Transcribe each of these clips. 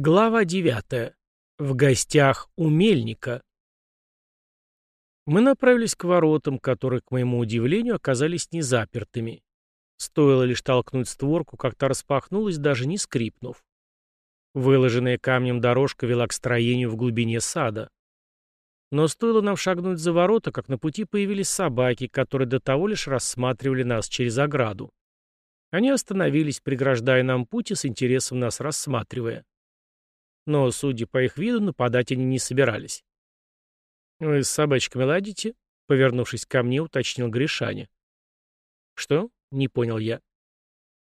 Глава 9. В гостях у мельника. Мы направились к воротам, которые, к моему удивлению, оказались незапертыми. Стоило лишь толкнуть створку, как та распахнулась, даже не скрипнув. Выложенная камнем дорожка вела к строению в глубине сада. Но стоило нам шагнуть за ворота, как на пути появились собаки, которые до того лишь рассматривали нас через ограду. Они остановились, преграждая нам путь и с интересом нас рассматривая но, судя по их виду, нападать они не собирались. «Вы с собачками ладите?» — повернувшись ко мне, уточнил Гришаня. «Что?» — не понял я.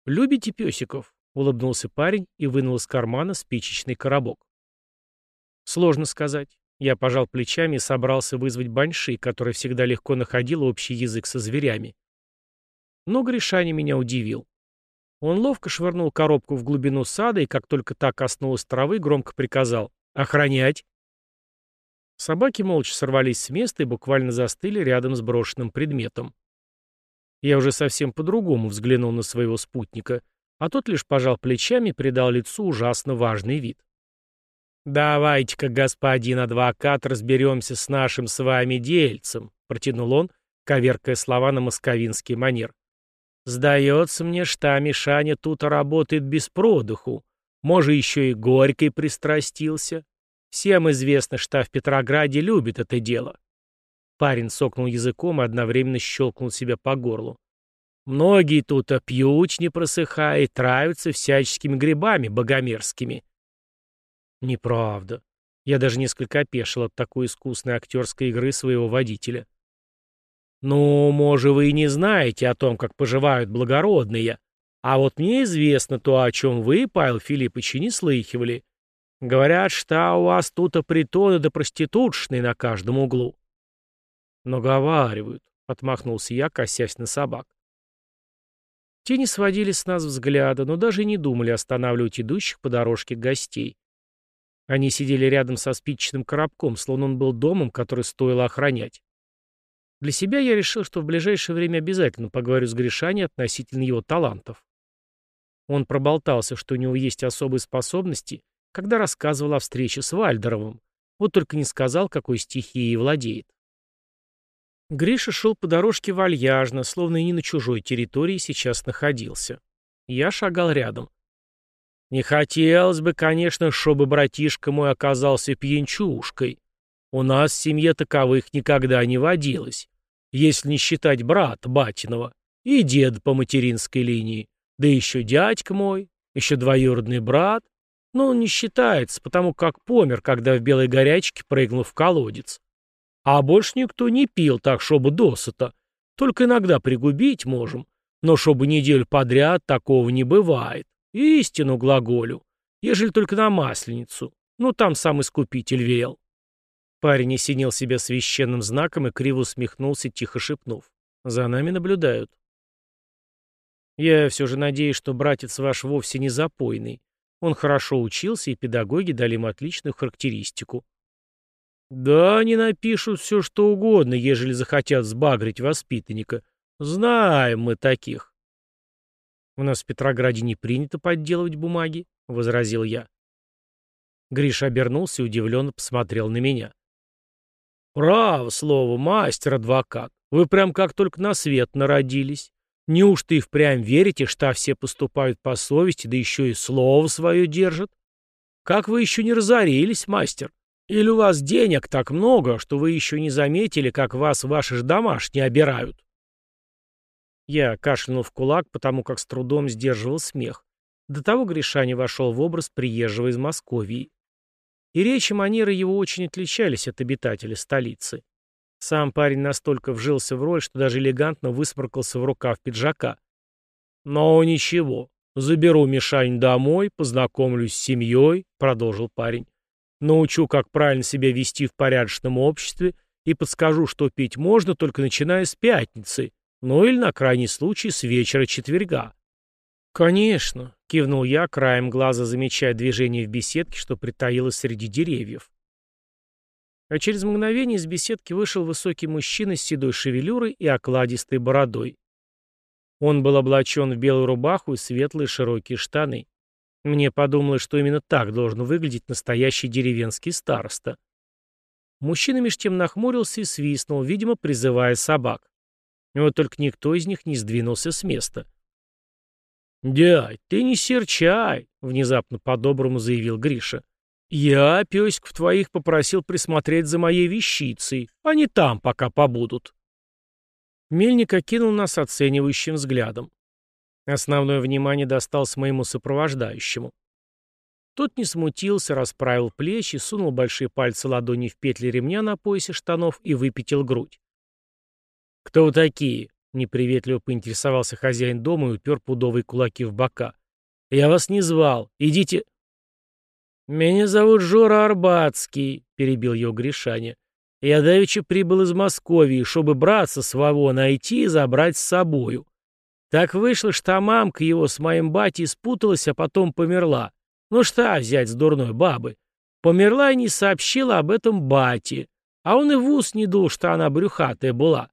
«Любите песиков?» — улыбнулся парень и вынул из кармана спичечный коробок. «Сложно сказать». Я пожал плечами и собрался вызвать баньши, который всегда легко находил общий язык со зверями. Но Гришаня меня удивил. Он ловко швырнул коробку в глубину сада и, как только та коснулась травы, громко приказал «Охранять!». Собаки молча сорвались с места и буквально застыли рядом с брошенным предметом. Я уже совсем по-другому взглянул на своего спутника, а тот лишь пожал плечами и придал лицу ужасно важный вид. «Давайте-ка, господин адвокат, разберемся с нашим с вами дельцем», — протянул он, коверкая слова на московинский манер. Сдается мне, что Мишаня тут работает без продыху. Может, еще и горькой пристрастился. Всем известно, что в Петрограде любит это дело. Парень сокнул языком и одновременно щелкнул себя по горлу. Многие тут пьют, не просыхая, и травятся всяческими грибами богомерзкими. Неправда. Я даже несколько опешил от такой искусной актерской игры своего водителя. «Ну, может, вы и не знаете о том, как поживают благородные. А вот мне известно то, о чем вы, Павел Филиппович, не слыхивали. Говорят, что у вас тут притоны да проститутшные на каждом углу». «Наговаривают», — отмахнулся я, косясь на собак. Те не сводили с нас взгляда, но даже не думали останавливать идущих по дорожке гостей. Они сидели рядом со спичечным коробком, словно он был домом, который стоило охранять. Для себя я решил, что в ближайшее время обязательно поговорю с Гришаней относительно его талантов. Он проболтался, что у него есть особые способности, когда рассказывал о встрече с Вальдеровым. Вот только не сказал, какой стихией владеет. Гриша шел по дорожке вальяжно, словно и не на чужой территории сейчас находился. Я шагал рядом. Не хотелось бы, конечно, чтобы братишка мой оказался пьянчушкой. У нас в семье таковых никогда не водилось если не считать брата Батиного, и дед по материнской линии, да еще дядька мой, еще двоюродный брат, но он не считается, потому как помер, когда в белой горячке прыгнул в колодец. А больше никто не пил так, чтобы досыта, только иногда пригубить можем, но чтобы неделю подряд такого не бывает. Истину глаголю, ежели только на Масленицу, ну там сам Искупитель велел. Парень осенил себя священным знаком и криво усмехнулся, тихо шепнув. «За нами наблюдают». «Я все же надеюсь, что братец ваш вовсе не запойный. Он хорошо учился, и педагоги дали ему отличную характеристику». «Да, они напишут все, что угодно, ежели захотят сбагрить воспитанника. Знаем мы таких». «У нас в Петрограде не принято подделывать бумаги», — возразил я. Гриша обернулся и удивленно посмотрел на меня. «Право слово, мастер-адвокат. Вы прям как только на свет народились. Неужто и впрямь верите, что все поступают по совести, да еще и слово свое держат? Как вы еще не разорились, мастер? Или у вас денег так много, что вы еще не заметили, как вас ваши же домашние обирают?» Я кашлянул в кулак, потому как с трудом сдерживал смех. До того Гришаня вошел в образ приезжего из Московии. И речь и манеры его очень отличались от обитателя столицы. Сам парень настолько вжился в роль, что даже элегантно высморкался в рукав пиджака. «Но ничего, заберу Мишань домой, познакомлюсь с семьей», — продолжил парень. «Научу, как правильно себя вести в порядочном обществе и подскажу, что пить можно, только начиная с пятницы, ну или на крайний случай с вечера четверга». «Конечно», — кивнул я, краем глаза замечая движение в беседке, что притаилось среди деревьев. А через мгновение из беседки вышел высокий мужчина с седой шевелюрой и окладистой бородой. Он был облачен в белую рубаху и светлые широкие штаны. Мне подумалось, что именно так должен выглядеть настоящий деревенский староста. Мужчина меж тем нахмурился и свистнул, видимо, призывая собак. Вот только никто из них не сдвинулся с места. «Дядь, ты не серчай!» — внезапно по-доброму заявил Гриша. «Я, песиков твоих, попросил присмотреть за моей вещицей. Они там пока побудут». Мельник окинул нас оценивающим взглядом. Основное внимание досталось моему сопровождающему. Тот не смутился, расправил плечи, сунул большие пальцы ладони в петли ремня на поясе штанов и выпятил грудь. «Кто вы такие?» — неприветливо поинтересовался хозяин дома и упер пудовые кулаки в бока. «Я вас не звал. Идите...» «Меня зовут Жора Арбатский», — перебил его Гришаня. «Я давеча прибыл из Москвы, чтобы братца своего найти и забрать с собою. Так вышло, что мамка его с моим батей спуталась, а потом померла. Ну что взять с дурной бабы? Померла и не сообщила об этом бате. А он и в ус не дул, что она брюхатая была.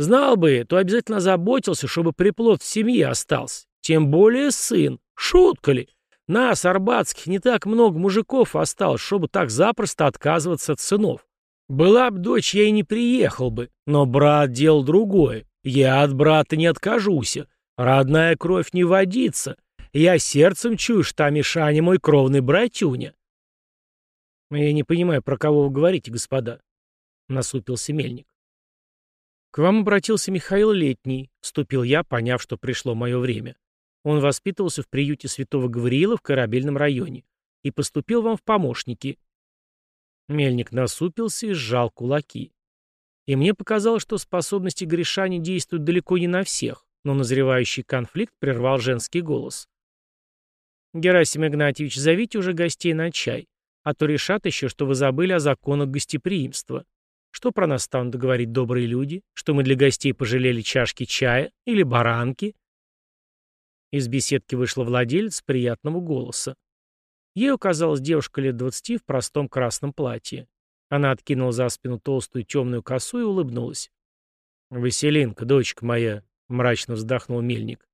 Знал бы, то обязательно заботился, чтобы приплод в семье остался. Тем более сын. Шутка ли? Нас, арбатских, не так много мужиков осталось, чтобы так запросто отказываться от сынов. Была б дочь, я и не приехал бы. Но брат делал другое. Я от брата не откажусь. Родная кровь не водится. Я сердцем чую, что Мишаня мой кровный братюня. Я не понимаю, про кого вы говорите, господа. Насупился мельник. К вам обратился Михаил Летний, вступил я, поняв, что пришло мое время. Он воспитывался в приюте святого Гавриила в корабельном районе и поступил вам в помощники. Мельник насупился и сжал кулаки. И мне показалось, что способности Гришани действуют далеко не на всех, но назревающий конфликт прервал женский голос. «Герасим Игнатьевич, зовите уже гостей на чай, а то решат еще, что вы забыли о законах гостеприимства. Что про нас станут говорить добрые люди? Что мы для гостей пожалели чашки чая или баранки?» Из беседки вышла владелец приятного голоса. Ей оказалась девушка лет двадцати в простом красном платье. Она откинула за спину толстую темную косу и улыбнулась. «Василинка, дочка моя», — мрачно вздохнул мельник.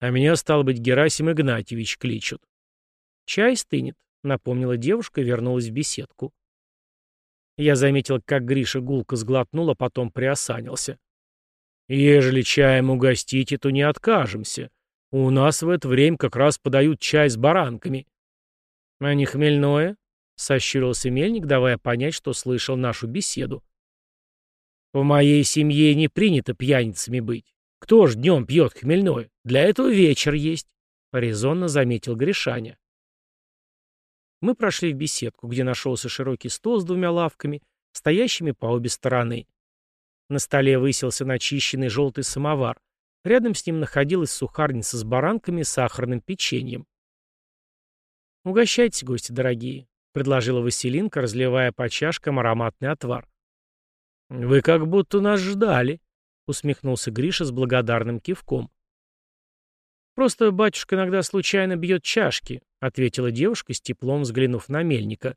«А меня, стало быть, Герасим Игнатьевич кличут». «Чай стынет», — напомнила девушка и вернулась в беседку. Я заметил, как Гриша гулко сглотнул, а потом приосанился. «Ежели чаем угостите, то не откажемся. У нас в это время как раз подают чай с баранками». «А не хмельное?» Сощурился мельник, давая понять, что слышал нашу беседу. «В моей семье не принято пьяницами быть. Кто ж днем пьет хмельное? Для этого вечер есть», — резонно заметил Гришаня. Мы прошли в беседку, где нашелся широкий стол с двумя лавками, стоящими по обе стороны. На столе высился начищенный желтый самовар. Рядом с ним находилась сухарница с баранками и сахарным печеньем. «Угощайтесь, гости дорогие», — предложила Василинка, разливая по чашкам ароматный отвар. «Вы как будто нас ждали», — усмехнулся Гриша с благодарным кивком. «Просто батюшка иногда случайно бьет чашки», — ответила девушка с теплом взглянув на мельника.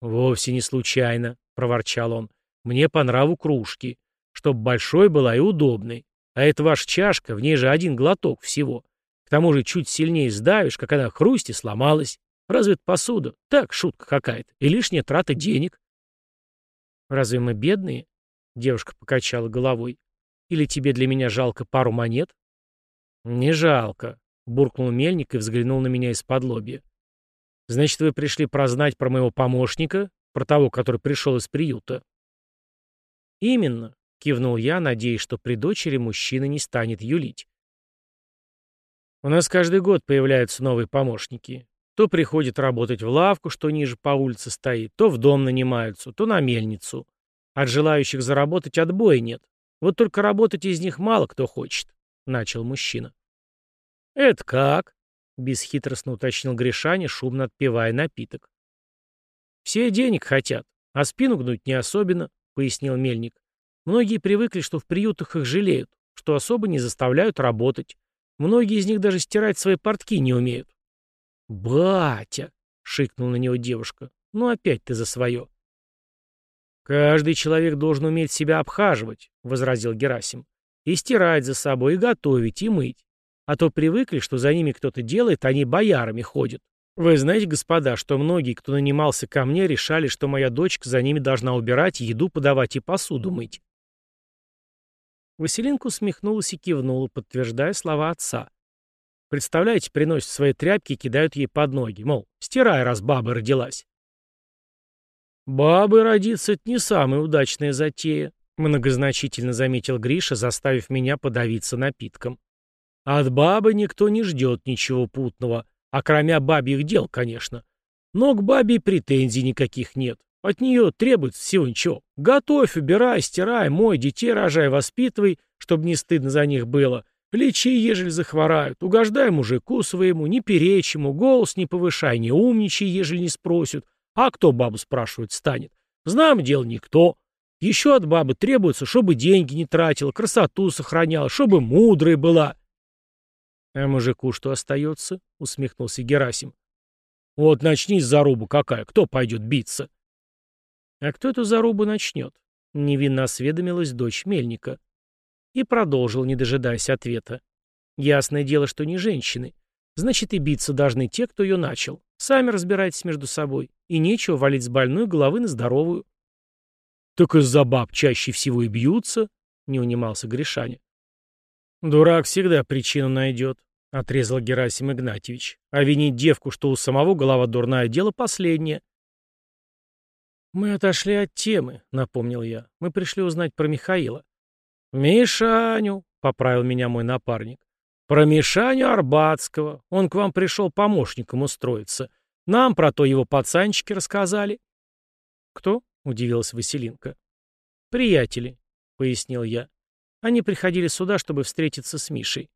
«Вовсе не случайно», — проворчал он. «Мне по нраву кружки, чтоб большой была и удобной. А это ваша чашка, в ней же один глоток всего. К тому же чуть сильнее сдавишь, как она хрусти сломалась. Разве это посуда? Так, шутка какая-то. И лишняя трата денег. Разве мы бедные? Девушка покачала головой. Или тебе для меня жалко пару монет? Не жалко, буркнул мельник и взглянул на меня из-под лобья. Значит, вы пришли прознать про моего помощника, про того, который пришел из приюта? Именно, кивнул я, надеясь, что при дочери мужчина не станет юлить. У нас каждый год появляются новые помощники. То приходят работать в лавку, что ниже по улице стоит, то в дом нанимаются, то на мельницу. От желающих заработать отбоя нет. Вот только работать из них мало кто хочет, — начал мужчина. «Это как?» — бесхитростно уточнил Гришаня, шумно отпивая напиток. «Все денег хотят, а спину гнуть не особенно», — пояснил мельник. «Многие привыкли, что в приютах их жалеют, что особо не заставляют работать. Многие из них даже стирать свои портки не умеют. «Батя!» — шикнул на него девушка. «Ну опять ты за свое». «Каждый человек должен уметь себя обхаживать», — возразил Герасим. «И стирать за собой, и готовить, и мыть. А то привыкли, что за ними кто-то делает, они боярами ходят. Вы знаете, господа, что многие, кто нанимался ко мне, решали, что моя дочка за ними должна убирать, еду подавать и посуду мыть. Василинка усмехнулась и кивнула, подтверждая слова отца. Представляете, приносят свои тряпки и кидают ей под ноги, мол, стирай, раз баба родилась. «Бабы родиться — это не самая удачная затея», — многозначительно заметил Гриша, заставив меня подавиться напитком. «От бабы никто не ждет ничего путного, а кроме бабьих дел, конечно. Но к бабе претензий никаких нет. От нее требуется всего ничего. Готовь, убирай, стирай, мой, детей рожай, воспитывай, чтобы не стыдно за них было. Лечи, ежели захворают, угождай мужику своему, не перечь ему, голос не повышай, не умничай, ежели не спросят, а кто бабу спрашивать станет? Знам дел никто. Еще от бабы требуется, чтобы деньги не тратила, красоту сохраняла, чтобы мудрой была. — А мужику что остается? — усмехнулся Герасим. — Вот начнись зарубу какая, кто пойдет биться? — А кто эту зарубу начнет? — невинно осведомилась дочь Мельника. И продолжил, не дожидаясь ответа. Ясное дело, что не женщины. Значит, и биться должны те, кто ее начал. Сами разбирайтесь между собой. И нечего валить с больной головы на здоровую. «Так из-за баб чаще всего и бьются», — не унимался Гришаня. «Дурак всегда причину найдет», — отрезал Герасим Игнатьевич. «А винить девку, что у самого голова дурная, дело последнее». «Мы отошли от темы», — напомнил я. «Мы пришли узнать про Михаила». «Мишаню», — поправил меня мой напарник. «Про Мишаню Арбатского. Он к вам пришел помощником устроиться. Нам про то его пацанчики рассказали». «Кто?» — удивилась Василинка. «Приятели», — пояснил я. Они приходили сюда, чтобы встретиться с Мишей.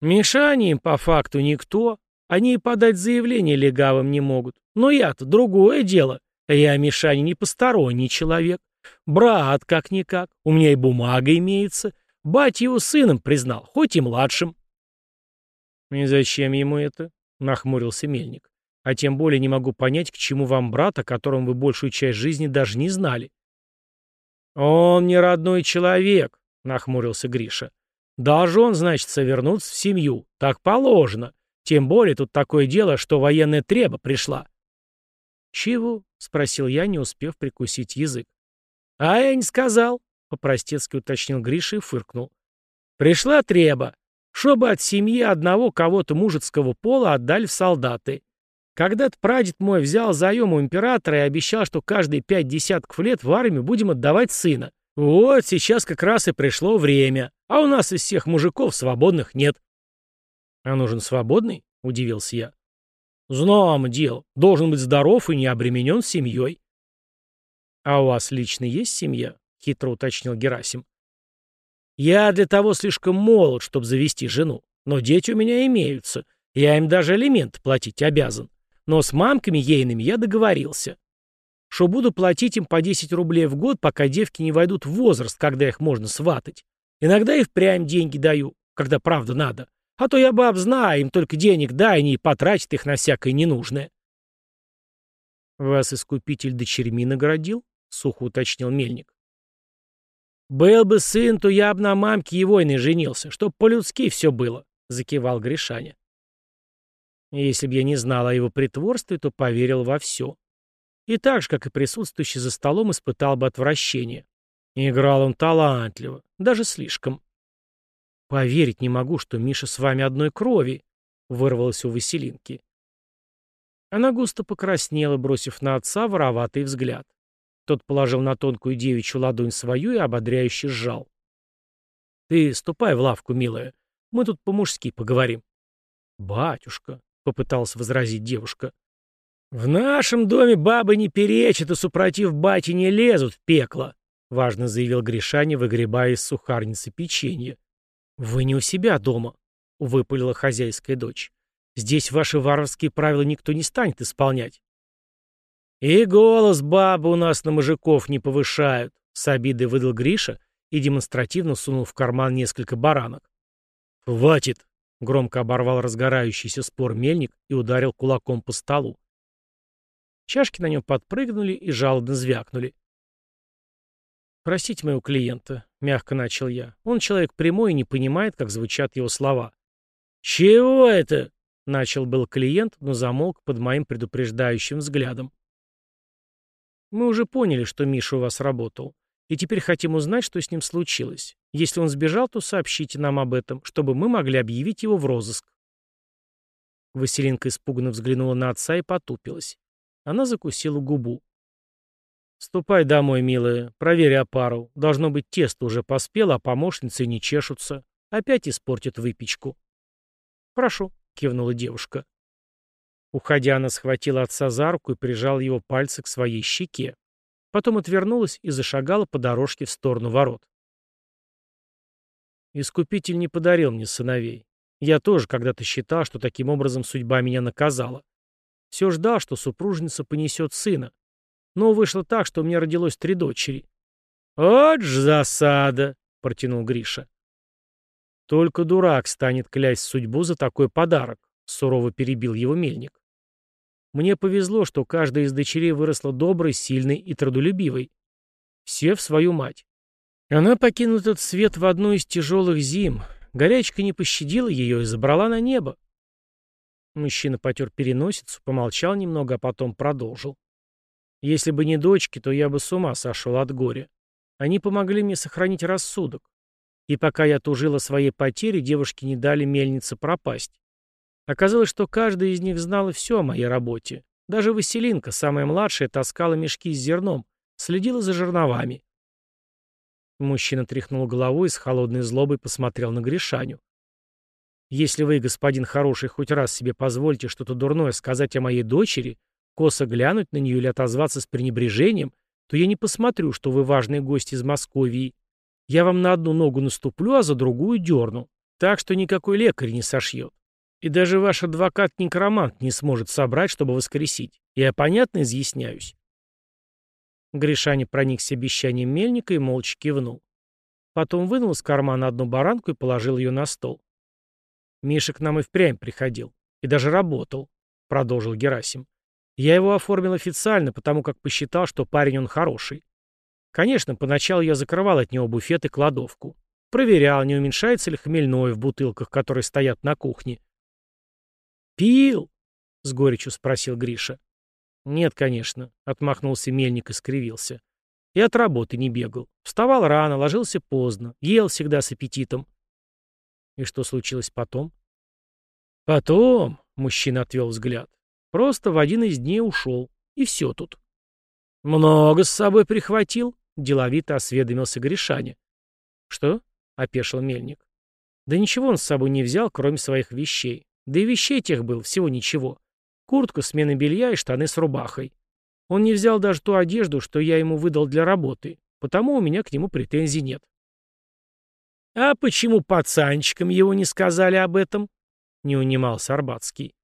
Мишане им по факту никто. Они и подать заявление легавым не могут. Но я-то другое дело. Я Мишане не посторонний человек. Брат, как-никак. У меня и бумага имеется. Батя его сыном признал, хоть и младшим. «И зачем ему это?» — нахмурился Мельник. А тем более не могу понять, к чему вам брат, о котором вы большую часть жизни даже не знали. «Он не родной человек», — нахмурился Гриша. «Должен, значит, вернуться в семью. Так положено. Тем более тут такое дело, что военная треба пришла». «Чего?» — спросил я, не успев прикусить язык. «А я не сказал», — по-простецки уточнил Гриша и фыркнул. «Пришла треба, чтобы от семьи одного кого-то мужицкого пола отдали в солдаты. Когда-то прадед мой взял заем у императора и обещал, что каждые пять десятков лет в армию будем отдавать сына. Вот сейчас как раз и пришло время, а у нас из всех мужиков свободных нет. — А нужен свободный? — удивился я. — Знамо дело. Должен быть здоров и не обременен семьей. — А у вас лично есть семья? — хитро уточнил Герасим. — Я для того слишком молод, чтобы завести жену. Но дети у меня имеются. Я им даже алимент платить обязан. Но с мамками ейными я договорился. Что буду платить им по 10 рублей в год, пока девки не войдут в возраст, когда их можно сватать. Иногда и впрямь деньги даю, когда правда надо. А то я баб знаю, им только денег дай, они и потратят их на всякое ненужное. «Вас искупитель дочерьми наградил?» — сухо уточнил Мельник. «Был бы сын, то я бы на мамке его и не женился, чтоб по-людски все было», — закивал Гришаня. Если бы я не знал о его притворстве, то поверил во все. И так же, как и присутствующий за столом, испытал бы отвращение. Играл он талантливо, даже слишком. «Поверить не могу, что Миша с вами одной крови», — вырвалось у Василинки. Она густо покраснела, бросив на отца вороватый взгляд. Тот положил на тонкую девичью ладонь свою и ободряюще сжал. «Ты ступай в лавку, милая. Мы тут по-мужски поговорим». «Батюшка», — попыталась возразить девушка. «В нашем доме бабы не перечат и супротив бати не лезут в пекло», — важно заявил Гришаня, выгребая из сухарницы печенье. «Вы не у себя дома», — выпалила хозяйская дочь. «Здесь ваши варварские правила никто не станет исполнять». «И голос бабы у нас на мужиков не повышают», — с обидой выдал Гриша и демонстративно сунул в карман несколько баранок. «Хватит!» Громко оборвал разгорающийся спор мельник и ударил кулаком по столу. Чашки на нем подпрыгнули и жалобно звякнули. «Простите моего клиента», — мягко начал я. «Он человек прямой и не понимает, как звучат его слова. «Чего это?» — начал был клиент, но замолк под моим предупреждающим взглядом. «Мы уже поняли, что Миша у вас работал, и теперь хотим узнать, что с ним случилось. Если он сбежал, то сообщите нам об этом, чтобы мы могли объявить его в розыск». Василинка испуганно взглянула на отца и потупилась. Она закусила губу. «Ступай домой, милая, проверь опару. Должно быть, тесто уже поспело, а помощницы не чешутся. Опять испортят выпечку». «Хорошо», — кивнула девушка. Уходя, она схватила отца за руку и прижала его пальцы к своей щеке. Потом отвернулась и зашагала по дорожке в сторону ворот. Искупитель не подарил мне сыновей. Я тоже когда-то считал, что таким образом судьба меня наказала. Все ждал, что супружница понесет сына. Но вышло так, что у меня родилось три дочери. «Вот ж засада!» — протянул Гриша. «Только дурак станет клясть судьбу за такой подарок», — сурово перебил его мельник. «Мне повезло, что каждая из дочерей выросла доброй, сильной и трудолюбивой. Все в свою мать. Она покинула этот свет в одну из тяжелых зим. Горячка не пощадила ее и забрала на небо. Мужчина потер переносицу, помолчал немного, а потом продолжил. Если бы не дочки, то я бы с ума сошел от горя. Они помогли мне сохранить рассудок. И пока я тужил о своей потере, девушки не дали мельнице пропасть. Оказалось, что каждая из них знала все о моей работе. Даже Василинка, самая младшая, таскала мешки с зерном, следила за жерновами. Мужчина тряхнул головой и с холодной злобой посмотрел на Гришаню. Если вы, господин хороший, хоть раз себе позволите что-то дурное сказать о моей дочери, косо глянуть на нее или отозваться с пренебрежением, то я не посмотрю, что вы важный гость из Московии. Я вам на одну ногу наступлю, а за другую дерну. Так что никакой лекарь не сошьет. И даже ваш адвокат-некромант не сможет собрать, чтобы воскресить. Я понятно изъясняюсь?» Гришаня проникся обещанием мельника и молча кивнул. Потом вынул из кармана одну баранку и положил ее на стол. Миша к нам и впрямь приходил. И даже работал, продолжил Герасим. Я его оформил официально, потому как посчитал, что парень он хороший. Конечно, поначалу я закрывал от него буфет и кладовку. Проверял, не уменьшается ли хмельное в бутылках, которые стоят на кухне. «Пил?» — с горечью спросил Гриша. «Нет, конечно», — отмахнулся мельник и скривился. «И от работы не бегал. Вставал рано, ложился поздно, ел всегда с аппетитом. И что случилось потом? Потом, мужчина отвел взгляд, просто в один из дней ушел. И все тут. Много с собой прихватил? Деловито осведомился Гришаня. Что? Опешил мельник. Да ничего он с собой не взял, кроме своих вещей. Да и вещей тех был всего ничего. Куртка, смена белья и штаны с рубахой. Он не взял даже ту одежду, что я ему выдал для работы, потому у меня к нему претензий нет. «А почему пацанчикам его не сказали об этом?» — не унимался Арбатский.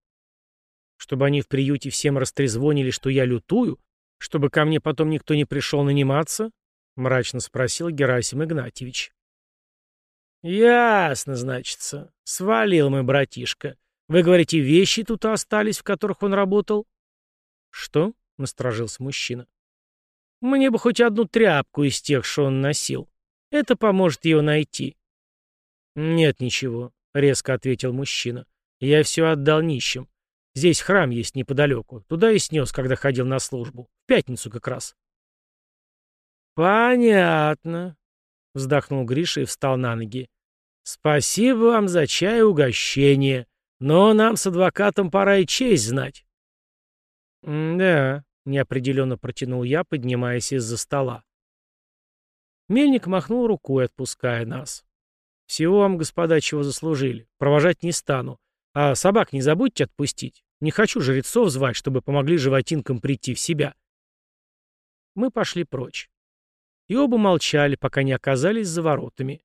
«Чтобы они в приюте всем растрезвонили, что я лютую? Чтобы ко мне потом никто не пришел наниматься?» — мрачно спросил Герасим Игнатьевич. «Ясно, значится. Свалил мой братишка. Вы говорите, вещи тут остались, в которых он работал?» «Что?» — насторожился мужчина. «Мне бы хоть одну тряпку из тех, что он носил. Это поможет его найти. «Нет ничего», — резко ответил мужчина. «Я все отдал нищим. Здесь храм есть неподалеку. Туда и снес, когда ходил на службу. В пятницу как раз». «Понятно», — вздохнул Гриша и встал на ноги. «Спасибо вам за чай и угощение, но нам с адвокатом пора и честь знать». «Да», — неопределенно протянул я, поднимаясь из-за стола. Мельник махнул рукой, отпуская нас. Всего вам, господа, чего заслужили. Провожать не стану. А собак не забудьте отпустить. Не хочу жрецов звать, чтобы помогли животинкам прийти в себя. Мы пошли прочь. И оба молчали, пока не оказались за воротами.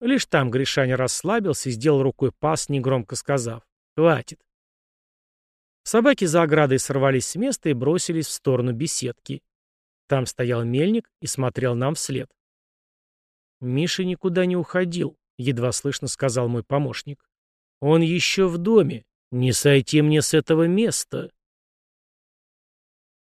Лишь там Гришаня расслабился и сделал рукой пас, негромко сказав «Хватит». Собаки за оградой сорвались с места и бросились в сторону беседки. Там стоял мельник и смотрел нам вслед. Миша никуда не уходил. — едва слышно сказал мой помощник. «Он еще в доме. Не сойти мне с этого места».